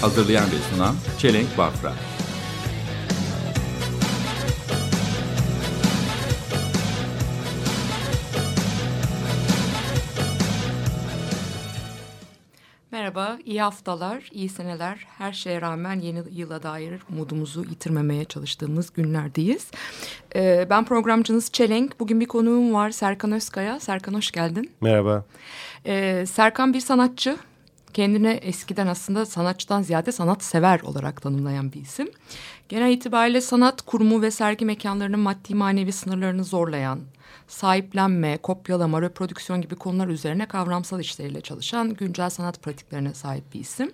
Hazırlayan ve sunan Çelenk Bafra. Merhaba, iyi haftalar, iyi seneler. Her şeye rağmen yeni yıla dair umudumuzu yitirmemeye çalıştığımız günlerdeyiz. Ee, ben programcınız Çelenk. Bugün bir konuğum var Serkan Özkaya. Serkan hoş geldin. Merhaba. Ee, Serkan bir sanatçı. Kendine eskiden aslında sanatçıdan ziyade sanat sever olarak tanımlayan bir isim. Genel itibariyle sanat kurumu ve sergi mekanlarının maddi manevi sınırlarını zorlayan, sahiplenme, kopyalama, reprodüksiyon gibi konular üzerine kavramsal işleriyle çalışan güncel sanat pratiklerine sahip bir isim.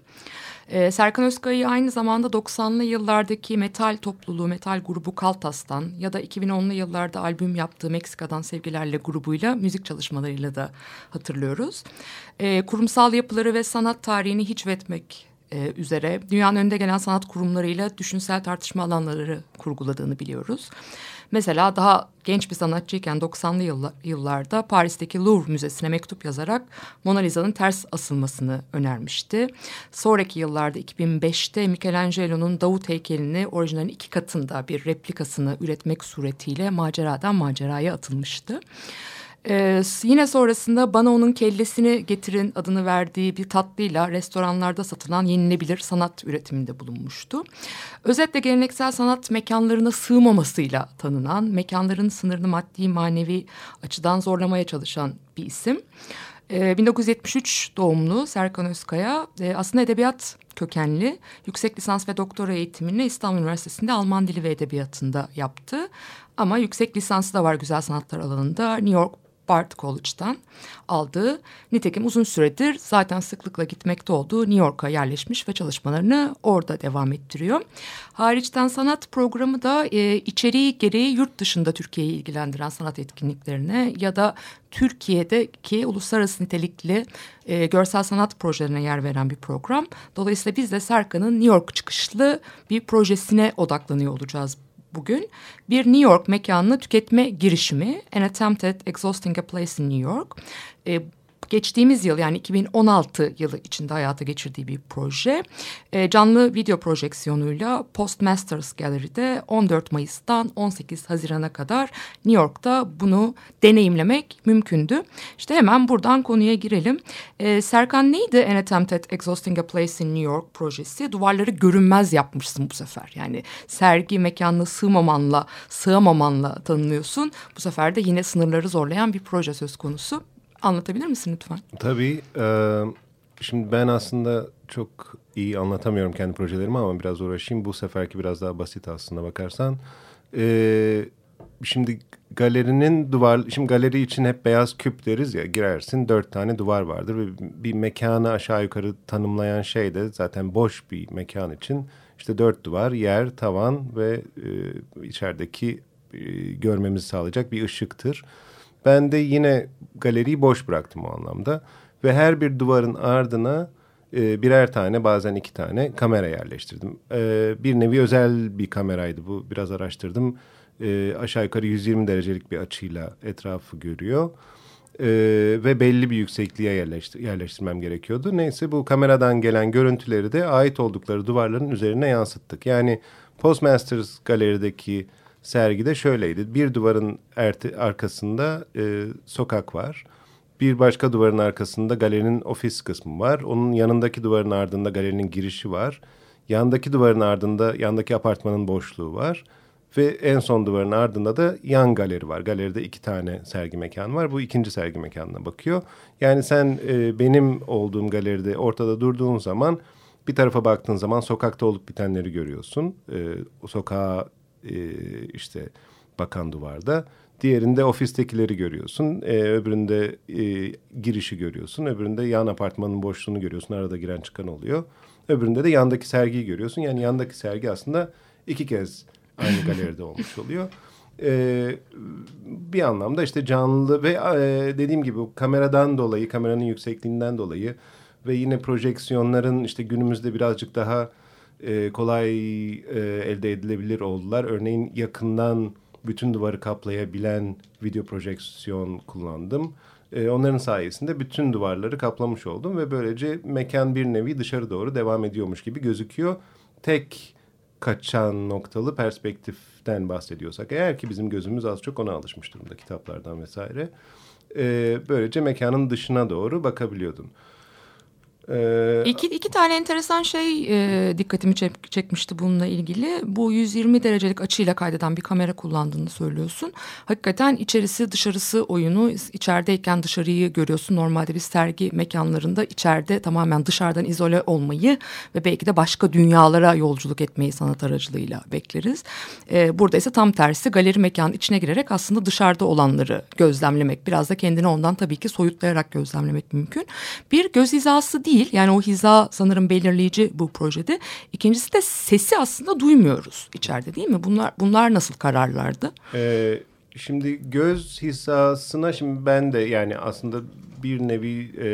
Ee, Serkan Özkaya'yı aynı zamanda 90'lı yıllardaki metal topluluğu, metal grubu Kaltas'tan ya da 2010'lu yıllarda albüm yaptığı Meksika'dan Sevgilerle grubuyla müzik çalışmalarıyla da hatırlıyoruz. Ee, kurumsal yapıları ve sanat tarihini hiç etmek e, üzere dünyanın önde gelen sanat kurumlarıyla düşünsel tartışma alanları kurguladığını biliyoruz. Mesela daha genç bir sanatçıyken 90'lı yıllar, yıllarda Paris'teki Louvre Müzesi'ne mektup yazarak Mona Lisa'nın ters asılmasını önermişti. Sonraki yıllarda 2005'te Michelangelo'nun Davut heykelini orijinalin iki katında bir replikasını üretmek suretiyle maceradan maceraya atılmıştı. Ee, yine sonrasında bana onun kellesini getirin adını verdiği bir tatlıyla restoranlarda satılan yenilebilir sanat üretiminde bulunmuştu. Özetle geleneksel sanat mekanlarına sığmamasıyla tanınan, mekanların sınırını maddi manevi açıdan zorlamaya çalışan bir isim. Ee, 1973 doğumlu Serkan Özkaya e, aslında edebiyat kökenli yüksek lisans ve doktora eğitimini İstanbul Üniversitesi'nde Alman Dili ve Edebiyatı'nda yaptı. Ama yüksek lisansı da var güzel sanatlar alanında New York Bard College'dan aldığı nitekim uzun süredir zaten sıklıkla gitmekte olduğu New York'a yerleşmiş ve çalışmalarını orada devam ettiriyor. Hariçten sanat programı da e, içeriği gereği yurt dışında Türkiye'yi ilgilendiren sanat etkinliklerine ya da Türkiye'deki uluslararası nitelikli e, görsel sanat projelerine yer veren bir program. Dolayısıyla biz de Serkan'ın New York çıkışlı bir projesine odaklanıyor olacağız bugün bir New York mekanını tüketme girişimi An Attempt at Exhausting a Place in New York. E, geçtiğimiz yıl yani 2016 yılı içinde hayata geçirdiği bir proje. E, canlı video projeksiyonuyla Postmasters Gallery'de 14 Mayıs'tan 18 Haziran'a kadar New York'ta bunu deneyimlemek mümkündü. İşte hemen buradan konuya girelim. E, Serkan neydi An Attempt at Exhausting a Place in New York projesi? Duvarları görünmez yapmışsın bu sefer. Yani sergi mekanına sığmamanla, sığamamanla tanınıyorsun. Bu sefer de yine sınırları zorlayan bir proje söz konusu. Anlatabilir misin lütfen? Tabii. Şimdi ben aslında çok iyi anlatamıyorum kendi projelerimi ama biraz uğraşayım. Bu seferki biraz daha basit aslında bakarsan. Şimdi galerinin duvar... Şimdi galeri için hep beyaz küp deriz ya. Girersin dört tane duvar vardır. Bir mekanı aşağı yukarı tanımlayan şey de zaten boş bir mekan için... işte dört duvar, yer, tavan ve e, içerideki e, görmemizi sağlayacak bir ışıktır. Ben de yine galeriyi boş bıraktım o anlamda. Ve her bir duvarın ardına e, birer tane bazen iki tane kamera yerleştirdim. E, bir nevi özel bir kameraydı bu. Biraz araştırdım. E, aşağı yukarı 120 derecelik bir açıyla etrafı görüyor. E, ve belli bir yüksekliğe yerleştir yerleştirmem gerekiyordu. Neyse bu kameradan gelen görüntüleri de ait oldukları duvarların üzerine yansıttık. Yani Postmasters galerideki sergide şöyleydi. Bir duvarın erti, arkasında e, sokak var. Bir başka duvarın arkasında galerinin ofis kısmı var. Onun yanındaki duvarın ardında galerinin girişi var. Yandaki duvarın ardında yandaki apartmanın boşluğu var. Ve en son duvarın ardında da yan galeri var. Galeride iki tane sergi mekanı var. Bu ikinci sergi mekanına bakıyor. Yani sen e, benim olduğum galeride ortada durduğun zaman bir tarafa baktığın zaman sokakta olup bitenleri görüyorsun. E, sokağa e, işte bakan duvarda. Diğerinde ofistekileri görüyorsun. E, öbüründe e, girişi görüyorsun. Öbüründe yan apartmanın boşluğunu görüyorsun. Arada giren çıkan oluyor. Öbüründe de yandaki sergiyi görüyorsun. Yani yandaki sergi aslında iki kez aynı galeride olmuş oluyor. Ee, bir anlamda işte canlı ve e, dediğim gibi kameradan dolayı, kameranın yüksekliğinden dolayı ve yine projeksiyonların işte günümüzde birazcık daha e, kolay e, elde edilebilir oldular. Örneğin yakından bütün duvarı kaplayabilen video projeksiyon kullandım. E, onların sayesinde bütün duvarları kaplamış oldum ve böylece mekan bir nevi dışarı doğru devam ediyormuş gibi gözüküyor. Tek kaçan noktalı perspektiften bahsediyorsak eğer ki bizim gözümüz az çok ona alışmış durumda kitaplardan vesaire. E, böylece mekanın dışına doğru bakabiliyordun. Ee, iki, iki tane enteresan şey e, dikkatimi çek, çekmişti bununla ilgili. Bu 120 derecelik açıyla kaydeden bir kamera kullandığını söylüyorsun. Hakikaten içerisi dışarısı oyunu içerideyken dışarıyı görüyorsun. Normalde biz sergi mekanlarında içeride tamamen dışarıdan izole olmayı ve belki de başka dünyalara yolculuk etmeyi sanat aracılığıyla bekleriz. E, burada ise tam tersi galeri mekanın içine girerek aslında dışarıda olanları gözlemlemek. Biraz da kendini ondan tabii ki soyutlayarak gözlemlemek mümkün. Bir göz hizası değil değil. Yani o hiza sanırım belirleyici bu projede. İkincisi de sesi aslında duymuyoruz içeride değil mi? Bunlar bunlar nasıl kararlardı? Ee, şimdi göz hizasına şimdi ben de yani aslında bir nevi e,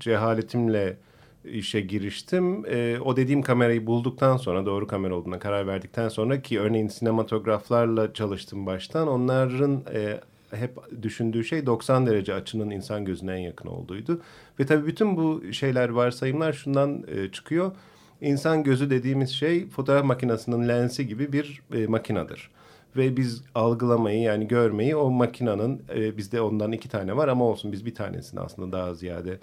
cehaletimle işe giriştim. E, o dediğim kamerayı bulduktan sonra doğru kamera olduğuna karar verdikten sonra ki örneğin sinematograflarla çalıştım baştan. Onların e, hep düşündüğü şey 90 derece açının insan gözüne en yakın olduğuydu. Ve tabii bütün bu şeyler varsayımlar şundan e, çıkıyor. İnsan gözü dediğimiz şey fotoğraf makinesinin lensi gibi bir e, makinadır. Ve biz algılamayı yani görmeyi o makinanın e, bizde ondan iki tane var ama olsun biz bir tanesini aslında daha ziyade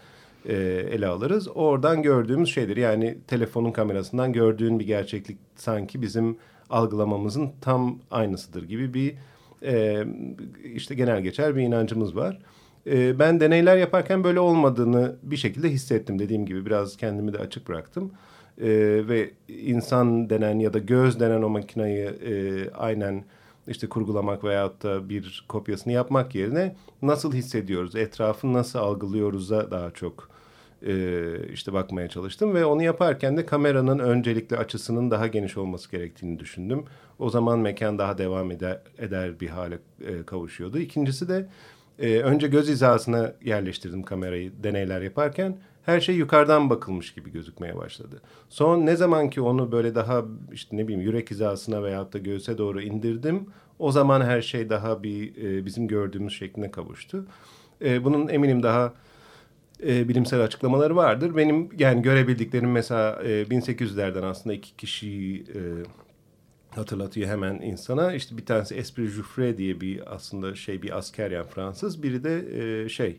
e, ele alırız. Oradan gördüğümüz şeydir. Yani telefonun kamerasından gördüğün bir gerçeklik sanki bizim algılamamızın tam aynısıdır gibi bir e, işte genel geçer bir inancımız var. E, ben deneyler yaparken böyle olmadığını bir şekilde hissettim. Dediğim gibi biraz kendimi de açık bıraktım. E, ve insan denen ya da göz denen o makinayı e, aynen işte kurgulamak veyahut da bir kopyasını yapmak yerine nasıl hissediyoruz, etrafı nasıl algılıyoruz'a daha çok e, işte bakmaya çalıştım ve onu yaparken de kameranın öncelikli açısının daha geniş olması gerektiğini düşündüm. O zaman mekan daha devam eder, eder bir hale e, kavuşuyordu. İkincisi de e, önce göz hizasına yerleştirdim kamerayı deneyler yaparken. Her şey yukarıdan bakılmış gibi gözükmeye başladı. Son ne zaman ki onu böyle daha işte ne bileyim yürek hizasına veyahut da göğse doğru indirdim. O zaman her şey daha bir e, bizim gördüğümüz şekline kavuştu. E, bunun eminim daha e, bilimsel açıklamaları vardır. Benim yani görebildiklerim mesela e, 1800'lerden aslında iki kişiyi e, hatırlatıyor hemen insana. İşte bir tanesi Esprit Jouffre diye bir aslında şey bir asker yani Fransız. Biri de e, şey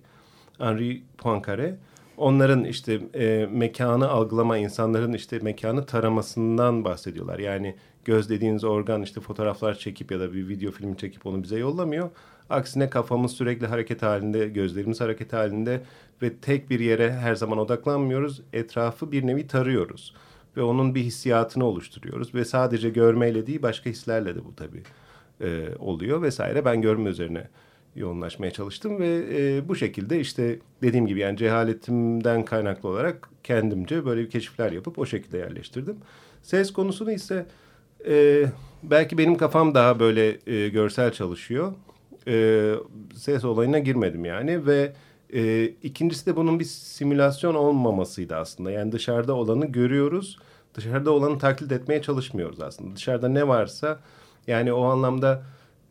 Henri Poincaré. Onların işte e, mekanı algılama, insanların işte mekanı taramasından bahsediyorlar. Yani göz dediğiniz organ işte fotoğraflar çekip ya da bir video filmi çekip onu bize yollamıyor. Aksine kafamız sürekli hareket halinde, gözlerimiz hareket halinde ve tek bir yere her zaman odaklanmıyoruz. Etrafı bir nevi tarıyoruz ve onun bir hissiyatını oluşturuyoruz ve sadece görmeyle değil başka hislerle de bu tabii e, oluyor vesaire. Ben görme üzerine yoğunlaşmaya çalıştım ve e, bu şekilde işte dediğim gibi yani cehaletimden kaynaklı olarak kendimce böyle bir keşifler yapıp o şekilde yerleştirdim. Ses konusunu ise e, belki benim kafam daha böyle e, görsel çalışıyor. E, ses olayına girmedim yani ve e, ikincisi de bunun bir simülasyon olmamasıydı aslında. Yani dışarıda olanı görüyoruz. Dışarıda olanı taklit etmeye çalışmıyoruz aslında. Dışarıda ne varsa yani o anlamda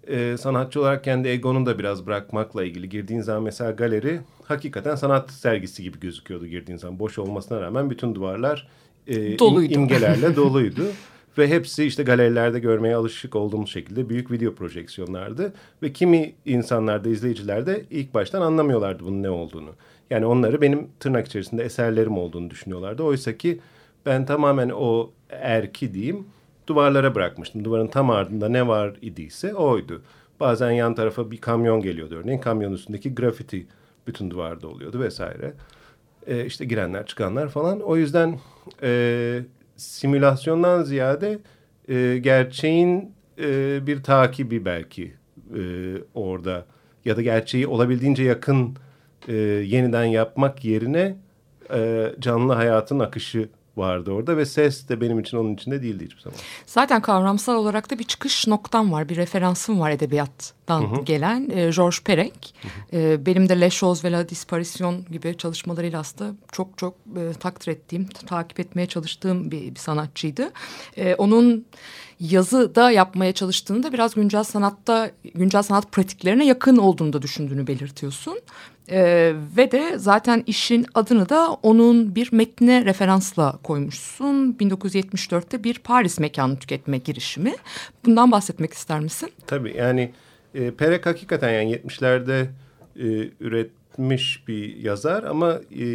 e, sanatçı olarak kendi egonu da biraz bırakmakla ilgili. Girdiğin zaman mesela galeri hakikaten sanat sergisi gibi gözüküyordu girdiğin zaman. Boş olmasına rağmen bütün duvarlar e, doluydu. imgelerle doluydu. Ve hepsi işte galerilerde görmeye alışık olduğumuz şekilde büyük video projeksiyonlardı. Ve kimi insanlarda, izleyicilerde ilk baştan anlamıyorlardı bunun ne olduğunu. Yani onları benim tırnak içerisinde eserlerim olduğunu düşünüyorlardı. Oysa ki ben tamamen o erki diyeyim duvarlara bırakmıştım. Duvarın tam ardında ne var idiyse oydu. Bazen yan tarafa bir kamyon geliyordu örneğin. Kamyon üstündeki grafiti bütün duvarda oluyordu vesaire. Ee, işte girenler çıkanlar falan. O yüzden e, simülasyondan ziyade e, gerçeğin e, bir takibi belki e, orada. Ya da gerçeği olabildiğince yakın e, yeniden yapmak yerine e, canlı hayatın akışı vardı orada ve ses de benim için onun içinde değildi hiçbir zaman. Zaten kavramsal olarak da bir çıkış noktam var, bir referansım var edebiyattan gelen e, Georges Perec. E, benim de Les Choses ve La Disparition gibi çalışmalarıyla aslında çok çok e, takdir ettiğim, takip etmeye çalıştığım bir, bir sanatçıydı. E, onun yazı da yapmaya çalıştığını da biraz güncel sanatta, güncel sanat pratiklerine yakın olduğunu da düşündüğünü belirtiyorsun. Ee, ve de zaten işin adını da onun bir metnine referansla koymuşsun. 1974'te bir Paris mekanı tüketme girişimi. Bundan bahsetmek ister misin? Tabii yani e, Perek hakikaten yani 70'lerde e, üretmiş bir yazar ama e,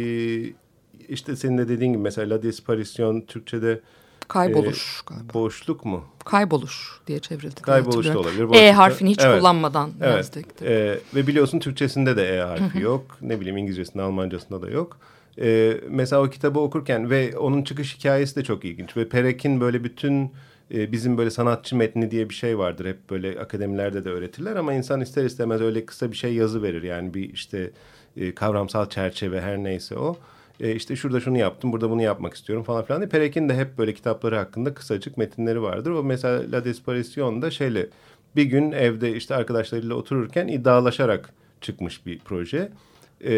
işte senin de dediğin gibi mesela La Disparition Türkçe'de Kayboluş e, galiba. boşluk mu? Kayboluş diye çevrildi. Kayboluş da olabilir. E boşluk da- harfini hiç Evet. kullanmadan Evet. yazdık. Ee, ve biliyorsun Türkçesinde de E harfi yok. Ne bileyim İngilizcesinde, Almancasında da yok. Ee, mesela o kitabı okurken ve onun çıkış hikayesi de çok ilginç. Ve Perek'in böyle bütün e, bizim böyle sanatçı metni diye bir şey vardır. Hep böyle akademilerde de öğretirler ama insan ister istemez öyle kısa bir şey yazı verir. Yani bir işte e, kavramsal çerçeve her neyse o. E, işte şurada şunu yaptım, burada bunu yapmak istiyorum falan filan diye. Perek'in de hep böyle kitapları hakkında kısacık metinleri vardır. O mesela La Disparition'da şeyle bir gün evde işte arkadaşlarıyla otururken iddialaşarak çıkmış bir proje. E,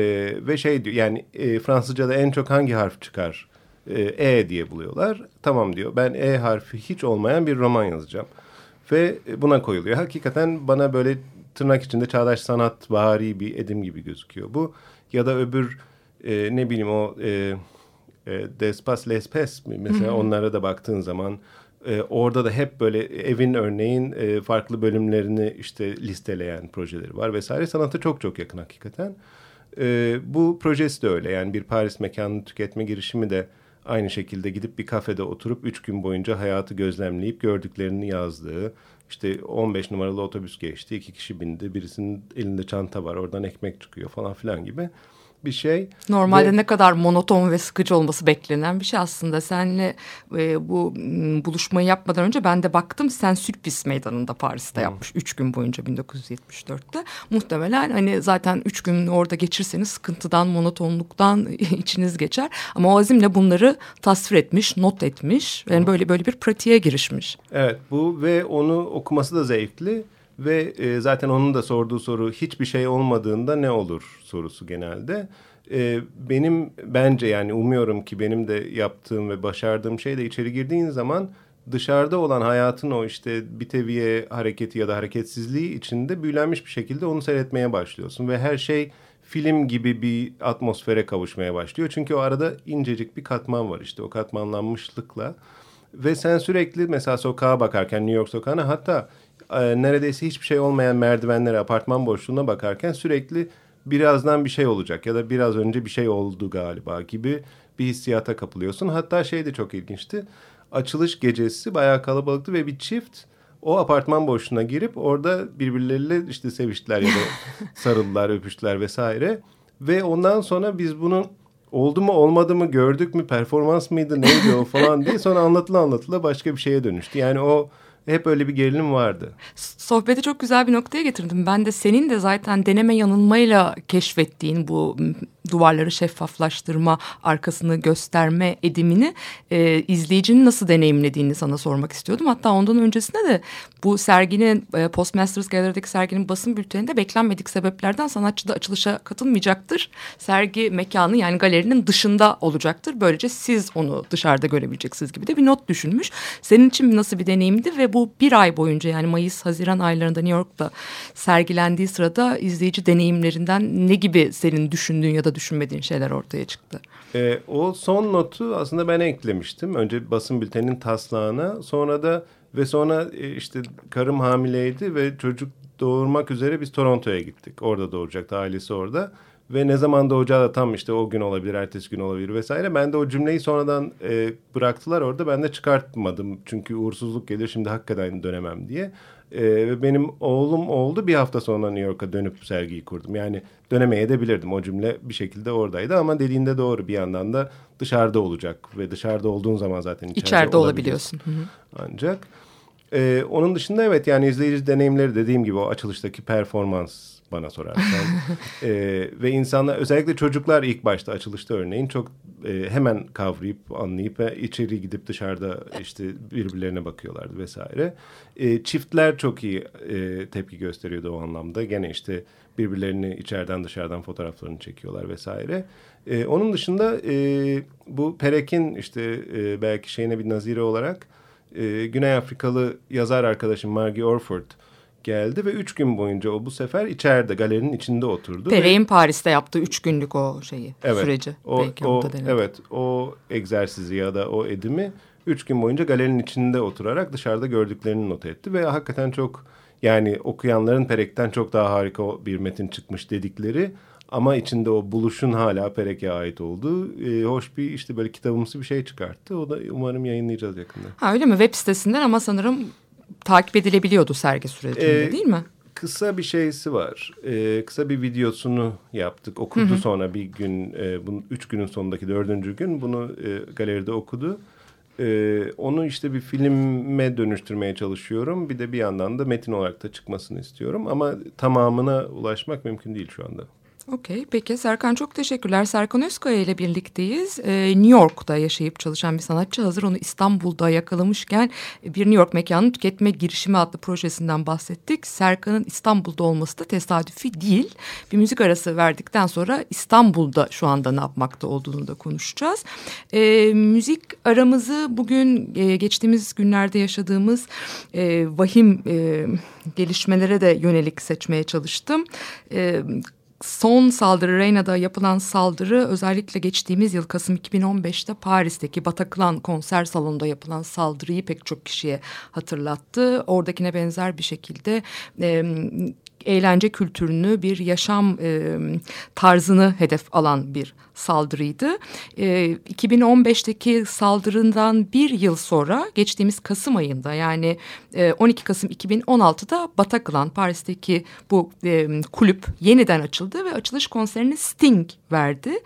ve şey diyor yani e, Fransızca'da en çok hangi harf çıkar? E, e diye buluyorlar. Tamam diyor ben E harfi hiç olmayan bir roman yazacağım. Ve buna koyuluyor. Hakikaten bana böyle tırnak içinde çağdaş sanat vari bir edim gibi gözüküyor bu. Ya da öbür e, ne bileyim o e, e, Despas Lespes mi mesela onlara da baktığın zaman e, orada da hep böyle evin örneğin e, farklı bölümlerini işte listeleyen projeleri var vesaire. Sanata çok çok yakın hakikaten. E, bu projesi de öyle yani bir Paris mekanını tüketme girişimi de aynı şekilde gidip bir kafede oturup üç gün boyunca hayatı gözlemleyip gördüklerini yazdığı işte 15 numaralı otobüs geçti iki kişi bindi birisinin elinde çanta var oradan ekmek çıkıyor falan filan gibi bir şey. Normalde Ve- ne kadar monoton ve sıkıcı olması beklenen bir şey aslında. Senle e, bu buluşmayı yapmadan önce ben de baktım. Sen Sülpis Meydanı'nda Paris'te yapmış. Üç gün boyunca 1974'te. Muhtemelen hani zaten üç gün orada geçirseniz sıkıntıdan, monotonluktan içiniz geçer. Ama o azimle bunları tasvir etmiş, not etmiş. Yani böyle böyle bir pratiğe girişmiş. Evet bu ve onu okuması da zevkli ve e, zaten onun da sorduğu soru hiçbir şey olmadığında ne olur sorusu genelde. E, benim bence yani umuyorum ki benim de yaptığım ve başardığım şey de içeri girdiğin zaman dışarıda olan hayatın o işte biteviye hareketi ya da hareketsizliği içinde büyülenmiş bir şekilde onu seyretmeye başlıyorsun ve her şey film gibi bir atmosfere kavuşmaya başlıyor. Çünkü o arada incecik bir katman var işte o katmanlanmışlıkla ve sen sürekli mesela sokağa bakarken New York sokağına hatta e, neredeyse hiçbir şey olmayan merdivenlere apartman boşluğuna bakarken sürekli birazdan bir şey olacak ya da biraz önce bir şey oldu galiba gibi bir hissiyata kapılıyorsun. Hatta şey de çok ilginçti. Açılış gecesi bayağı kalabalıktı ve bir çift o apartman boşluğuna girip orada birbirleriyle işte seviştiler ya da sarıldılar, öpüştüler vesaire. Ve ondan sonra biz bunu oldu mu olmadı mı gördük mü performans mıydı neydi o falan diye sonra anlatıla anlatıla başka bir şeye dönüştü. Yani o hep öyle bir gerilim vardı. Sohbeti çok güzel bir noktaya getirdim. Ben de senin de zaten deneme yanılmayla keşfettiğin bu duvarları şeffaflaştırma, arkasını gösterme edimini e, izleyicinin nasıl deneyimlediğini sana sormak istiyordum. Hatta ondan öncesinde de bu serginin e, Postmasters Gallery'deki serginin basın bülteninde beklenmedik sebeplerden sanatçı da açılışa katılmayacaktır. Sergi mekanı yani galerinin dışında olacaktır. Böylece siz onu dışarıda görebileceksiniz gibi de bir not düşünmüş. Senin için nasıl bir deneyimdi ve bu bir ay boyunca yani Mayıs-Haziran aylarında New York'ta sergilendiği sırada izleyici deneyimlerinden ne gibi senin düşündüğün ya da düşünmediğin şeyler ortaya çıktı? Ee, o son notu aslında ben eklemiştim. Önce basın bülteninin taslağına sonra da ve sonra e, işte karım hamileydi ve çocuk doğurmak üzere biz Toronto'ya gittik. Orada doğuracaktı ailesi orada. Ve ne zaman doğacağı da tam işte o gün olabilir, ertesi gün olabilir vesaire. Ben de o cümleyi sonradan e, bıraktılar orada. Ben de çıkartmadım. Çünkü uğursuzluk gelir şimdi hakikaten dönemem diye. E, ve benim oğlum oldu bir hafta sonra New York'a dönüp sergiyi kurdum. Yani dönemeye de bilirdim. O cümle bir şekilde oradaydı ama dediğinde doğru bir yandan da dışarıda olacak. Ve dışarıda olduğun zaman zaten içeride, İçeride olabiliyorsun. olabiliyorsun. Hı hı. Ancak e, onun dışında evet yani izleyici deneyimleri dediğim gibi o açılıştaki performans bana sorarsan. e, ve insanlar özellikle çocuklar ilk başta açılışta örneğin çok e, hemen kavrayıp anlayıp ve içeri gidip dışarıda işte birbirlerine bakıyorlardı vesaire. E, çiftler çok iyi e, tepki gösteriyordu o anlamda. Gene işte birbirlerini içeriden dışarıdan fotoğraflarını çekiyorlar vesaire. E, onun dışında e, bu Perek'in işte e, belki şeyine bir nazire olarak e, Güney Afrikalı yazar arkadaşım Margie Orford geldi ve üç gün boyunca o bu sefer içeride galerinin içinde oturdu. Pere'in Paris'te yaptığı üç günlük o şeyi, evet, süreci. O, belki o, evet o egzersizi ya da o edimi üç gün boyunca galerinin içinde oturarak dışarıda gördüklerini not etti ve hakikaten çok yani okuyanların Perek'ten çok daha harika bir metin çıkmış dedikleri ama içinde o buluşun hala Perek'e ait olduğu e, hoş bir işte böyle kitabımsı bir şey çıkarttı. O da umarım yayınlayacağız yakında. Ha öyle mi? Web sitesinden ama sanırım takip edilebiliyordu sergi sürecinde Ee, değil mi? Kısa bir şeysi var. Ee, kısa bir videosunu yaptık. Okudu sonra bir gün, e, bunun üç günün sonundaki dördüncü gün bunu e, galeride okudu. Ee, onu işte bir filme dönüştürmeye çalışıyorum. Bir de bir yandan da metin olarak da çıkmasını istiyorum. Ama tamamına ulaşmak mümkün değil şu anda. Okey peki Serkan çok teşekkürler. Serkan Özkaya ile birlikteyiz. Ee, New York'ta yaşayıp çalışan bir sanatçı hazır onu İstanbul'da yakalamışken bir New York mekanı tüketme girişimi adlı projesinden bahsettik. Serkan'ın İstanbul'da olması da tesadüfi değil. Bir müzik arası verdikten sonra İstanbul'da şu anda ne yapmakta olduğunu da konuşacağız. Ee, müzik aramızı bugün e, geçtiğimiz günlerde yaşadığımız e, vahim e, gelişmelere de yönelik seçmeye çalıştım. E, son saldırı Reyna'da yapılan saldırı özellikle geçtiğimiz yıl Kasım 2015'te Paris'teki Bataclan konser salonunda yapılan saldırıyı pek çok kişiye hatırlattı. Oradakine benzer bir şekilde e, eğlence kültürünü bir yaşam e, tarzını hedef alan bir saldırıydı. E, 2015'teki saldırından bir yıl sonra geçtiğimiz Kasım ayında yani e, 12 Kasım 2016'da Bataclan Paris'teki bu e, kulüp yeniden açıldı ve açılış konserini Sting verdi.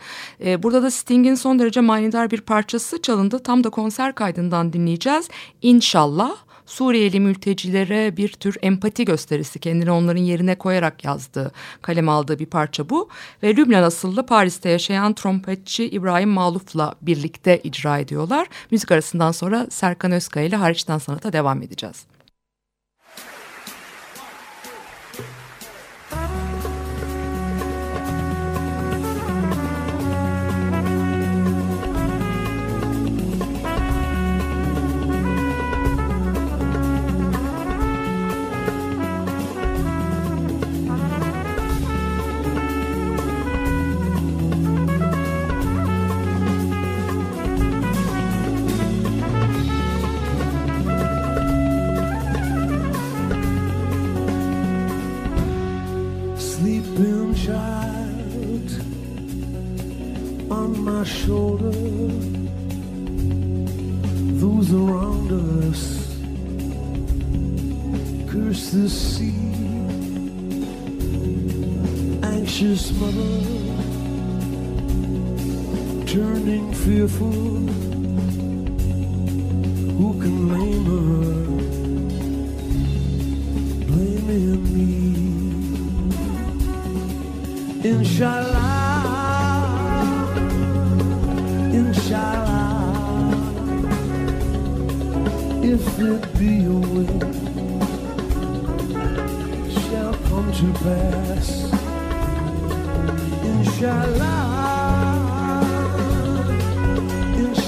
E, burada da Sting'in son derece manidar bir parçası çalındı. Tam da konser kaydından dinleyeceğiz. İnşallah. Suriyeli mültecilere bir tür empati gösterisi kendini onların yerine koyarak yazdığı, kalem aldığı bir parça bu. Ve Lübnan asıllı Paris'te yaşayan trompetçi İbrahim Maluf'la birlikte icra ediyorlar. Müzik arasından sonra Serkan Özkaya ile hariçten sanata devam edeceğiz. Turning fearful. Who can blame her? Blaming me. Inshallah, Inshallah, if it be your will, shall come to pass. Inshallah,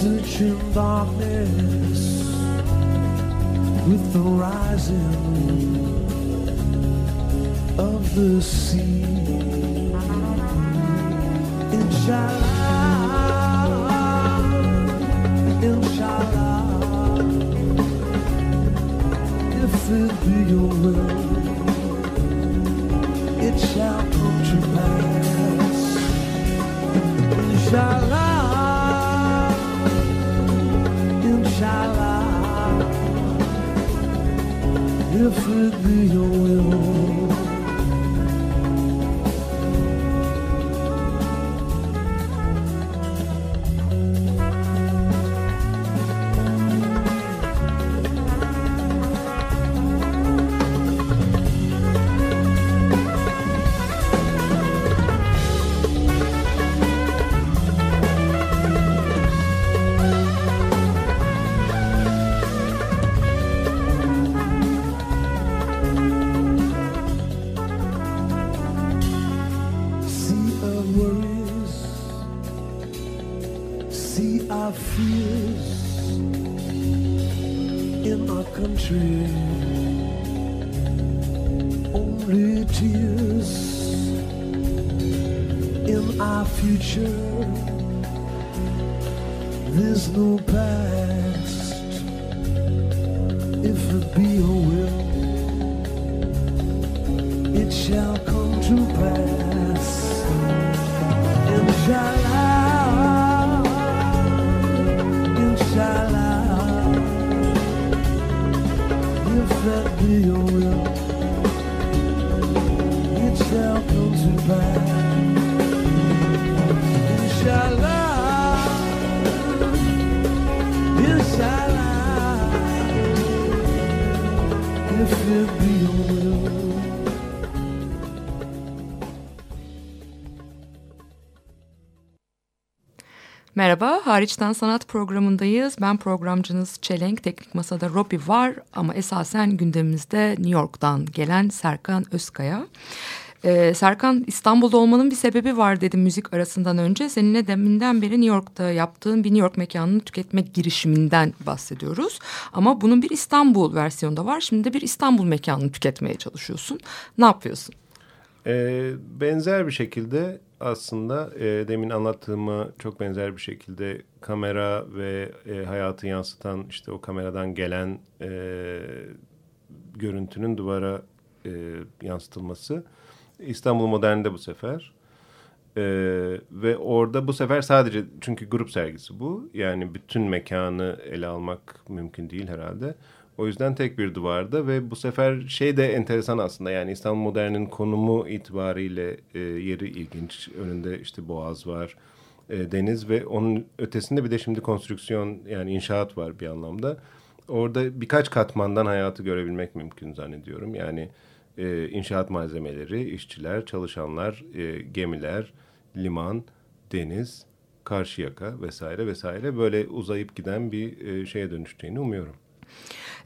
searching darkness with the rising of the sea. Inshallah, Inshallah, if it be your will, it shall come to pass. Inshallah, if it be your will. If it be your will it shall come to pass. Inshallah, inshallah, if that be your Merhaba, Hariçten Sanat programındayız. Ben programcınız Çelenk, Teknik Masa'da Robi var ama esasen gündemimizde New York'tan gelen Serkan Özkaya. Ee, Serkan İstanbul'da olmanın bir sebebi var dedim müzik arasından önce. Seninle deminden beri New York'ta yaptığın bir New York mekanını tüketme girişiminden bahsediyoruz. Ama bunun bir İstanbul versiyonu da var. Şimdi de bir İstanbul mekanını tüketmeye çalışıyorsun. Ne yapıyorsun? Ee, benzer bir şekilde aslında e, demin anlattığıma çok benzer bir şekilde kamera ve e, hayatı yansıtan işte o kameradan gelen e, görüntünün duvara e, yansıtılması. İstanbul Modern'de bu sefer. Ee, ve orada bu sefer sadece çünkü grup sergisi bu. Yani bütün mekanı ele almak mümkün değil herhalde. O yüzden tek bir duvarda ve bu sefer şey de enteresan aslında. Yani İstanbul Modern'in konumu itibariyle e, yeri ilginç. Önünde işte Boğaz var, e, deniz ve onun ötesinde bir de şimdi konstrüksiyon yani inşaat var bir anlamda. Orada birkaç katmandan hayatı görebilmek mümkün zannediyorum. Yani e, inşaat malzemeleri, işçiler, çalışanlar, e, gemiler, liman, deniz, Karşıyaka vesaire vesaire böyle uzayıp giden bir e, şeye dönüştüğünü umuyorum.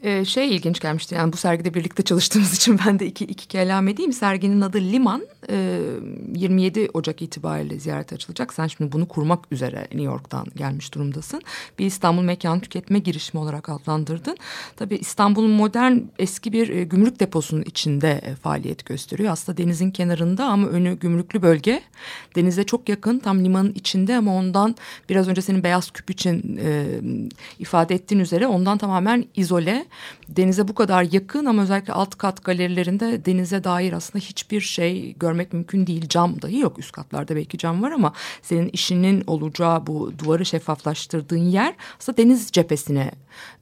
Ee, şey ilginç gelmişti yani bu sergide birlikte çalıştığımız için ben de iki, iki kelam edeyim. Serginin adı Liman. Ee, 27 Ocak itibariyle ziyarete açılacak. Sen şimdi bunu kurmak üzere New York'tan gelmiş durumdasın. Bir İstanbul mekan tüketme girişimi olarak adlandırdın. Tabii İstanbul'un modern eski bir e, gümrük deposunun içinde e, faaliyet gösteriyor. Aslında denizin kenarında ama önü gümrüklü bölge. Denize çok yakın tam limanın içinde ama ondan biraz önce senin beyaz küp için e, ifade ettiğin üzere ondan tamamen izole. Denize bu kadar yakın ama özellikle alt kat galerilerinde denize dair aslında hiçbir şey görmek mümkün değil. Cam dahi yok üst katlarda belki cam var ama senin işinin olacağı bu duvarı şeffaflaştırdığın yer aslında deniz cephesine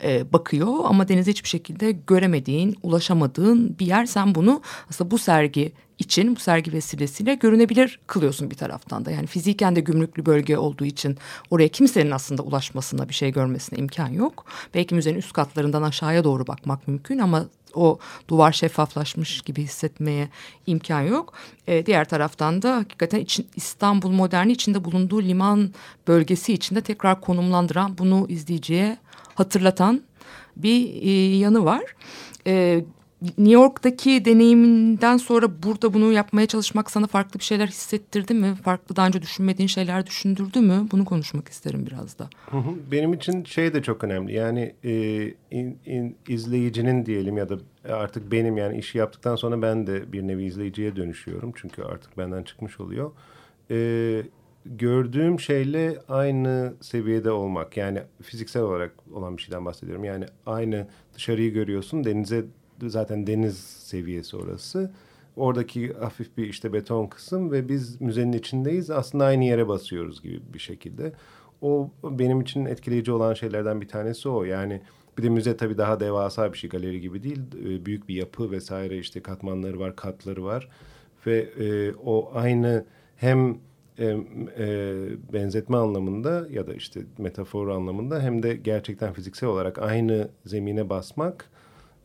e, bakıyor ama denize hiçbir şekilde göremediğin, ulaşamadığın bir yer. Sen bunu aslında bu sergi için bu sergi vesilesiyle görünebilir kılıyorsun bir taraftan da. Yani fiziken de gümrüklü bölge olduğu için oraya kimsenin aslında ulaşmasına bir şey görmesine imkan yok. Belki müzenin üst katlarından aşağıya doğru bakmak mümkün ama o duvar şeffaflaşmış gibi hissetmeye imkan yok. Ee, diğer taraftan da hakikaten için, İstanbul moderni içinde bulunduğu liman bölgesi içinde tekrar konumlandıran bunu izleyiciye hatırlatan bir e, yanı var. E, New York'taki deneyiminden sonra burada bunu yapmaya çalışmak sana farklı bir şeyler hissettirdi mi? Farklı daha önce düşünmediğin şeyler düşündürdü mü? Bunu konuşmak isterim biraz da. Benim için şey de çok önemli. Yani e, in, in, izleyicinin diyelim ya da artık benim yani işi yaptıktan sonra ben de bir nevi izleyiciye dönüşüyorum. Çünkü artık benden çıkmış oluyor. E, gördüğüm şeyle aynı seviyede olmak. Yani fiziksel olarak olan bir şeyden bahsediyorum. Yani aynı dışarıyı görüyorsun. Denize zaten deniz seviyesi orası. oradaki hafif bir işte beton kısım ve biz müzenin içindeyiz. Aslında aynı yere basıyoruz gibi bir şekilde. O benim için etkileyici olan şeylerden bir tanesi o. Yani bir de müze tabii daha devasa bir şey. Galeri gibi değil. E, büyük bir yapı vesaire işte katmanları var, katları var. Ve e, o aynı hem e, e, benzetme anlamında ya da işte metafor anlamında hem de gerçekten fiziksel olarak aynı zemine basmak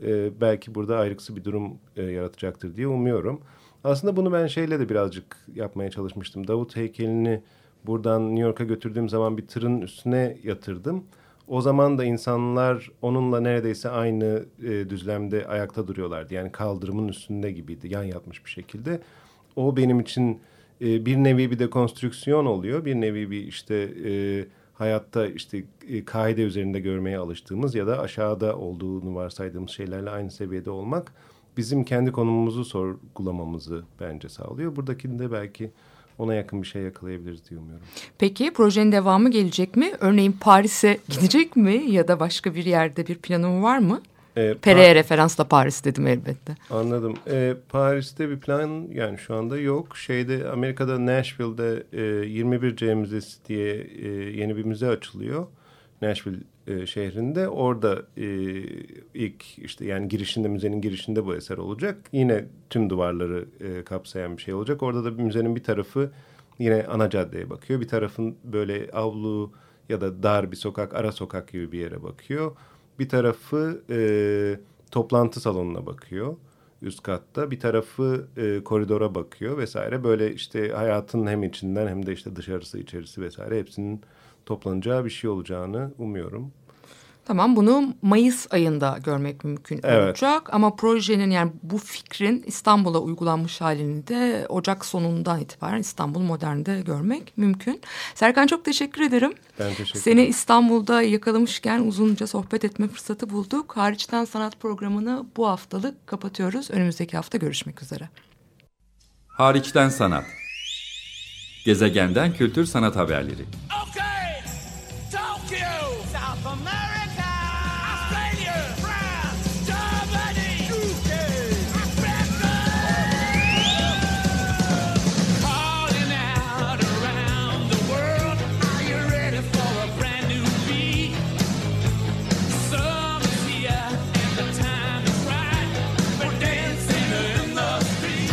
e, belki burada ayrıksı bir durum e, yaratacaktır diye umuyorum. Aslında bunu ben şeyle de birazcık yapmaya çalışmıştım. Davut heykelini buradan New York'a götürdüğüm zaman bir tırın üstüne yatırdım. O zaman da insanlar onunla neredeyse aynı e, düzlemde ayakta duruyorlardı. Yani kaldırımın üstünde gibiydi, yan yatmış bir şekilde. O benim için e, bir nevi bir dekonstrüksiyon oluyor. Bir nevi bir işte e, hayatta işte e, kaide üzerinde görmeye alıştığımız ya da aşağıda olduğunu varsaydığımız şeylerle aynı seviyede olmak bizim kendi konumumuzu sorgulamamızı bence sağlıyor. Buradakinde belki ona yakın bir şey yakalayabiliriz diye umuyorum. Peki projenin devamı gelecek mi? Örneğin Paris'e gidecek mi ya da başka bir yerde bir planın var mı? Ee, Pere'ye referansla Paris dedim elbette. Anladım. Ee, Paris'te bir plan yani şu anda yok. Şeyde Amerika'da Nashville'de e, 21 C Müzesi diye e, yeni bir müze açılıyor. Nashville e, şehrinde. Orada e, ilk işte yani girişinde müzenin girişinde bu eser olacak. Yine tüm duvarları e, kapsayan bir şey olacak. Orada da bir müzenin bir tarafı yine ana caddeye bakıyor. Bir tarafın böyle avlu ya da dar bir sokak, ara sokak gibi bir yere bakıyor. Bir tarafı e, toplantı salonuna bakıyor üst katta. Bir tarafı e, koridora bakıyor vesaire. Böyle işte hayatın hem içinden hem de işte dışarısı içerisi vesaire hepsinin toplanacağı bir şey olacağını umuyorum. Tamam bunu Mayıs ayında görmek mümkün Evet. olacak ama projenin yani bu fikrin İstanbul'a uygulanmış halini de Ocak sonundan itibaren İstanbul Modern'de görmek mümkün. Serkan çok teşekkür ederim. Ben teşekkür Seni ederim. İstanbul'da yakalamışken uzunca sohbet etme fırsatı bulduk. Hariçten Sanat programını bu haftalık kapatıyoruz. Önümüzdeki hafta görüşmek üzere. Hariçten sanat. Gezegenden kültür sanat haberleri. Okay,